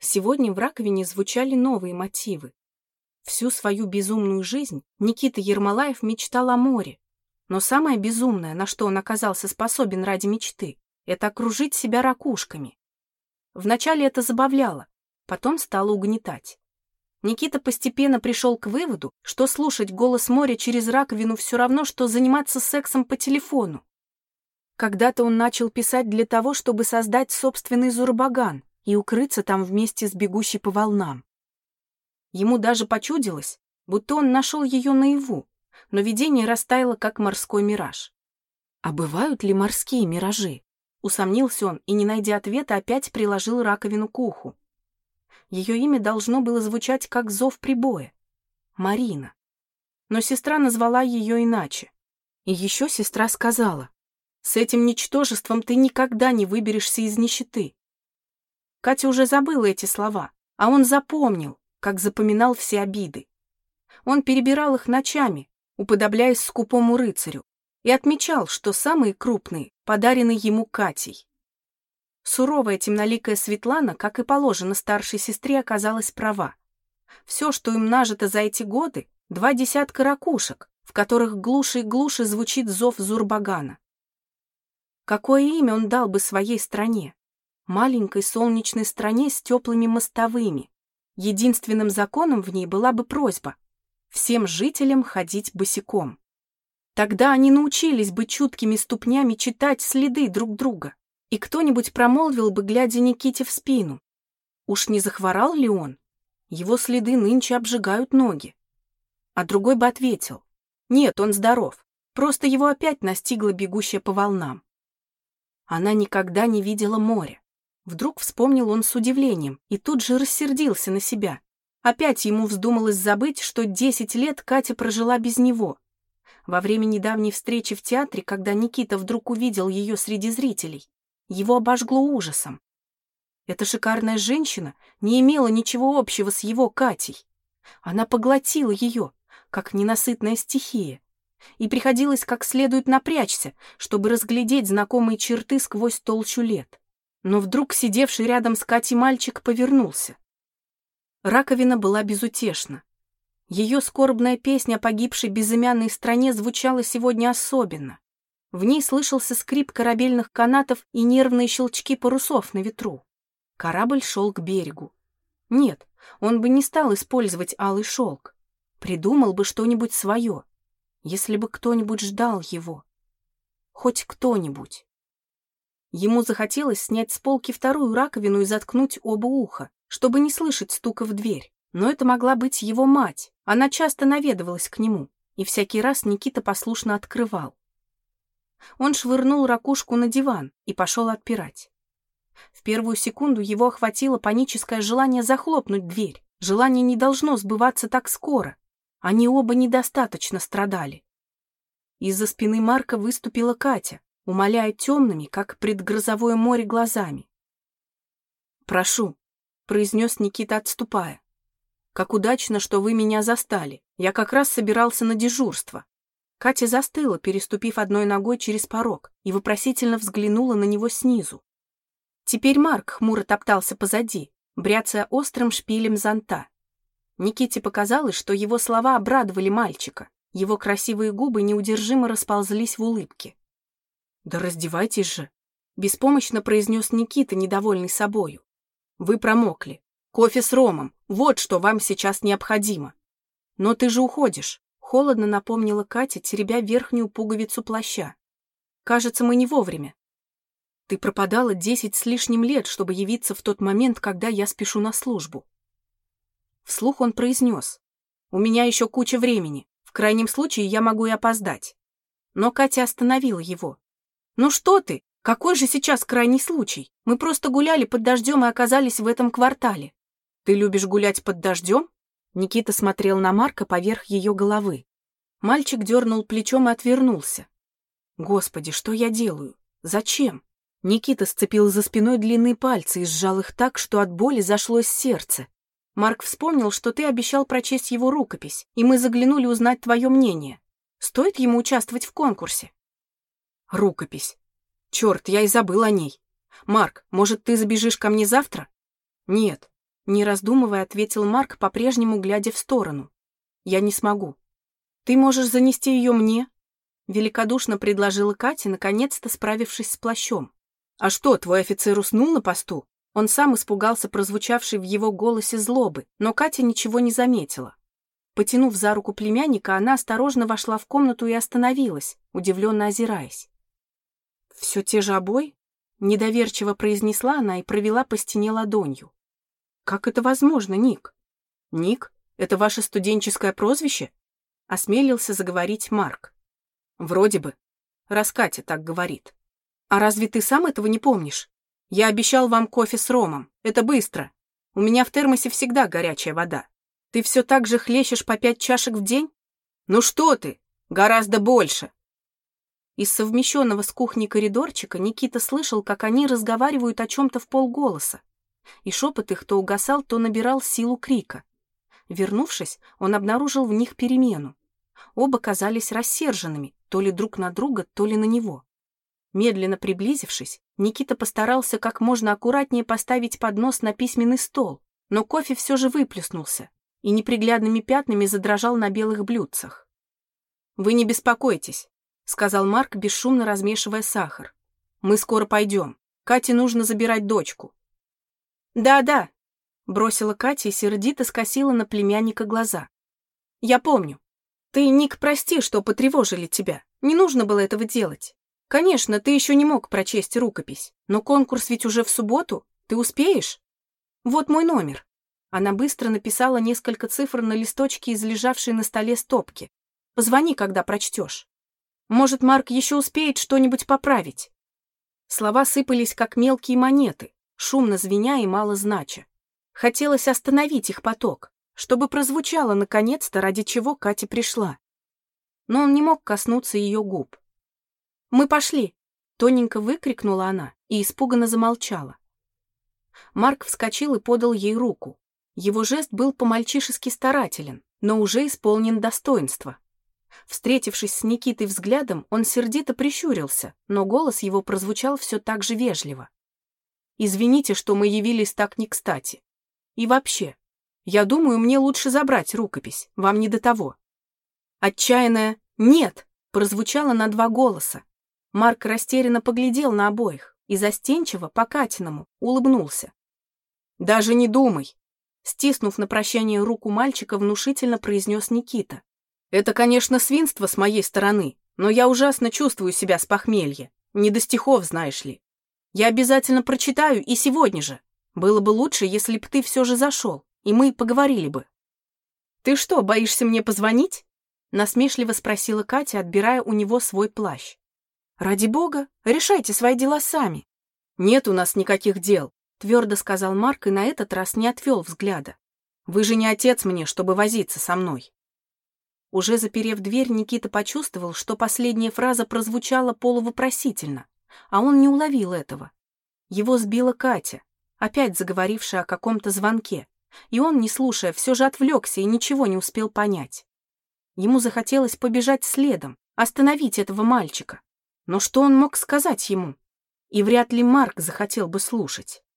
Сегодня в раковине звучали новые мотивы. Всю свою безумную жизнь Никита Ермолаев мечтал о море. Но самое безумное, на что он оказался способен ради мечты, это окружить себя ракушками. Вначале это забавляло, потом стало угнетать. Никита постепенно пришел к выводу, что слушать голос моря через раковину все равно, что заниматься сексом по телефону. Когда-то он начал писать для того, чтобы создать собственный Зурбаган и укрыться там вместе с бегущей по волнам. Ему даже почудилось, будто он нашел ее наяву, но видение растаяло, как морской мираж. А бывают ли морские миражи? Усомнился он и, не найдя ответа, опять приложил раковину к уху. Ее имя должно было звучать как зов прибоя. Марина. Но сестра назвала ее иначе. И еще сестра сказала, «С этим ничтожеством ты никогда не выберешься из нищеты». Катя уже забыла эти слова, а он запомнил, как запоминал все обиды. Он перебирал их ночами, уподобляясь скупому рыцарю, и отмечал, что самые крупные подарены ему Катей. Суровая темноликая Светлана, как и положено старшей сестре, оказалась права. Все, что им нажито за эти годы, два десятка ракушек, в которых глуше и глуше звучит зов Зурбагана. Какое имя он дал бы своей стране? Маленькой солнечной стране с теплыми мостовыми, Единственным законом в ней была бы просьба всем жителям ходить босиком. Тогда они научились бы чуткими ступнями читать следы друг друга, и кто-нибудь промолвил бы, глядя Никите в спину. Уж не захворал ли он? Его следы нынче обжигают ноги. А другой бы ответил, нет, он здоров, просто его опять настигла бегущая по волнам. Она никогда не видела моря. Вдруг вспомнил он с удивлением и тут же рассердился на себя. Опять ему вздумалось забыть, что десять лет Катя прожила без него. Во время недавней встречи в театре, когда Никита вдруг увидел ее среди зрителей, его обожгло ужасом. Эта шикарная женщина не имела ничего общего с его Катей. Она поглотила ее, как ненасытная стихия, и приходилось как следует напрячься, чтобы разглядеть знакомые черты сквозь толщу лет. Но вдруг сидевший рядом с Катей мальчик повернулся. Раковина была безутешна. Ее скорбная песня о погибшей безымянной стране звучала сегодня особенно. В ней слышался скрип корабельных канатов и нервные щелчки парусов на ветру. Корабль шел к берегу. Нет, он бы не стал использовать алый шелк. Придумал бы что-нибудь свое, если бы кто-нибудь ждал его. Хоть кто-нибудь. Ему захотелось снять с полки вторую раковину и заткнуть оба уха, чтобы не слышать стука в дверь. Но это могла быть его мать. Она часто наведывалась к нему, и всякий раз Никита послушно открывал. Он швырнул ракушку на диван и пошел отпирать. В первую секунду его охватило паническое желание захлопнуть дверь. Желание не должно сбываться так скоро. Они оба недостаточно страдали. Из-за спины Марка выступила Катя умоляя темными, как предгрозовое море, глазами. «Прошу», — произнес Никита, отступая. «Как удачно, что вы меня застали. Я как раз собирался на дежурство». Катя застыла, переступив одной ногой через порог, и вопросительно взглянула на него снизу. Теперь Марк хмуро топтался позади, бряцая острым шпилем зонта. Никите показалось, что его слова обрадовали мальчика. Его красивые губы неудержимо расползлись в улыбке. «Да раздевайтесь же!» — беспомощно произнес Никита, недовольный собою. «Вы промокли. Кофе с ромом. Вот что вам сейчас необходимо. Но ты же уходишь!» — холодно напомнила Катя, теребя верхнюю пуговицу плаща. «Кажется, мы не вовремя. Ты пропадала десять с лишним лет, чтобы явиться в тот момент, когда я спешу на службу». Вслух он произнес. «У меня еще куча времени. В крайнем случае я могу и опоздать». Но Катя остановила его. «Ну что ты? Какой же сейчас крайний случай? Мы просто гуляли под дождем и оказались в этом квартале». «Ты любишь гулять под дождем?» Никита смотрел на Марка поверх ее головы. Мальчик дернул плечом и отвернулся. «Господи, что я делаю? Зачем?» Никита сцепил за спиной длинные пальцы и сжал их так, что от боли зашлось сердце. Марк вспомнил, что ты обещал прочесть его рукопись, и мы заглянули узнать твое мнение. Стоит ему участвовать в конкурсе? Рукопись. Черт, я и забыл о ней. Марк, может, ты забежишь ко мне завтра? Нет. Не раздумывая, ответил Марк, по-прежнему глядя в сторону. «Я не смогу. Ты можешь занести ее мне?» Великодушно предложила Катя, наконец-то справившись с плащом. «А что, твой офицер уснул на посту?» Он сам испугался прозвучавшей в его голосе злобы, но Катя ничего не заметила. Потянув за руку племянника, она осторожно вошла в комнату и остановилась, удивленно озираясь. «Все те же обои?» — недоверчиво произнесла она и провела по стене ладонью. «Как это возможно, Ник?» «Ник? Это ваше студенческое прозвище?» — осмелился заговорить Марк. «Вроде бы. Раз Катя так говорит. А разве ты сам этого не помнишь? Я обещал вам кофе с ромом. Это быстро. У меня в термосе всегда горячая вода. Ты все так же хлещешь по пять чашек в день? Ну что ты? Гораздо больше. Из совмещенного с кухней коридорчика Никита слышал, как они разговаривают о чем-то в полголоса. И шепот их то угасал, то набирал силу крика. Вернувшись, он обнаружил в них перемену. Оба казались рассерженными, то ли друг на друга, то ли на него. Медленно приблизившись, Никита постарался как можно аккуратнее поставить поднос на письменный стол, но кофе все же выплеснулся, и неприглядными пятнами задрожал на белых блюдцах. «Вы не беспокойтесь», — сказал Марк, бесшумно размешивая сахар. «Мы скоро пойдем. Кате нужно забирать дочку». «Да-да», — бросила Катя и сердито скосила на племянника глаза. «Я помню. Ты, Ник, прости, что потревожили тебя. Не нужно было этого делать. Конечно, ты еще не мог прочесть рукопись, но конкурс ведь уже в субботу. Ты успеешь? Вот мой номер. Она быстро написала несколько цифр на листочке из лежавшей на столе стопки. «Позвони, когда прочтешь. Может, Марк еще успеет что-нибудь поправить». Слова сыпались, как мелкие монеты, шумно звеня и мало знача. Хотелось остановить их поток, чтобы прозвучало наконец-то, ради чего Катя пришла. Но он не мог коснуться ее губ. «Мы пошли!» — тоненько выкрикнула она и испуганно замолчала. Марк вскочил и подал ей руку. Его жест был по-мальчишески старателен, но уже исполнен достоинства. Встретившись с Никитой взглядом, он сердито прищурился, но голос его прозвучал все так же вежливо. «Извините, что мы явились так не кстати. И вообще, я думаю, мне лучше забрать рукопись, вам не до того». Отчаянная «нет» прозвучало на два голоса. Марк растерянно поглядел на обоих и застенчиво, по Катиному, улыбнулся. «Даже не думай, Стиснув на прощание руку мальчика, внушительно произнес Никита. «Это, конечно, свинство с моей стороны, но я ужасно чувствую себя с похмелья. Не до стихов, знаешь ли. Я обязательно прочитаю и сегодня же. Было бы лучше, если б ты все же зашел, и мы поговорили бы». «Ты что, боишься мне позвонить?» Насмешливо спросила Катя, отбирая у него свой плащ. «Ради бога, решайте свои дела сами». «Нет у нас никаких дел твердо сказал Марк и на этот раз не отвел взгляда. «Вы же не отец мне, чтобы возиться со мной». Уже заперев дверь, Никита почувствовал, что последняя фраза прозвучала полувопросительно, а он не уловил этого. Его сбила Катя, опять заговорившая о каком-то звонке, и он, не слушая, все же отвлекся и ничего не успел понять. Ему захотелось побежать следом, остановить этого мальчика. Но что он мог сказать ему? И вряд ли Марк захотел бы слушать.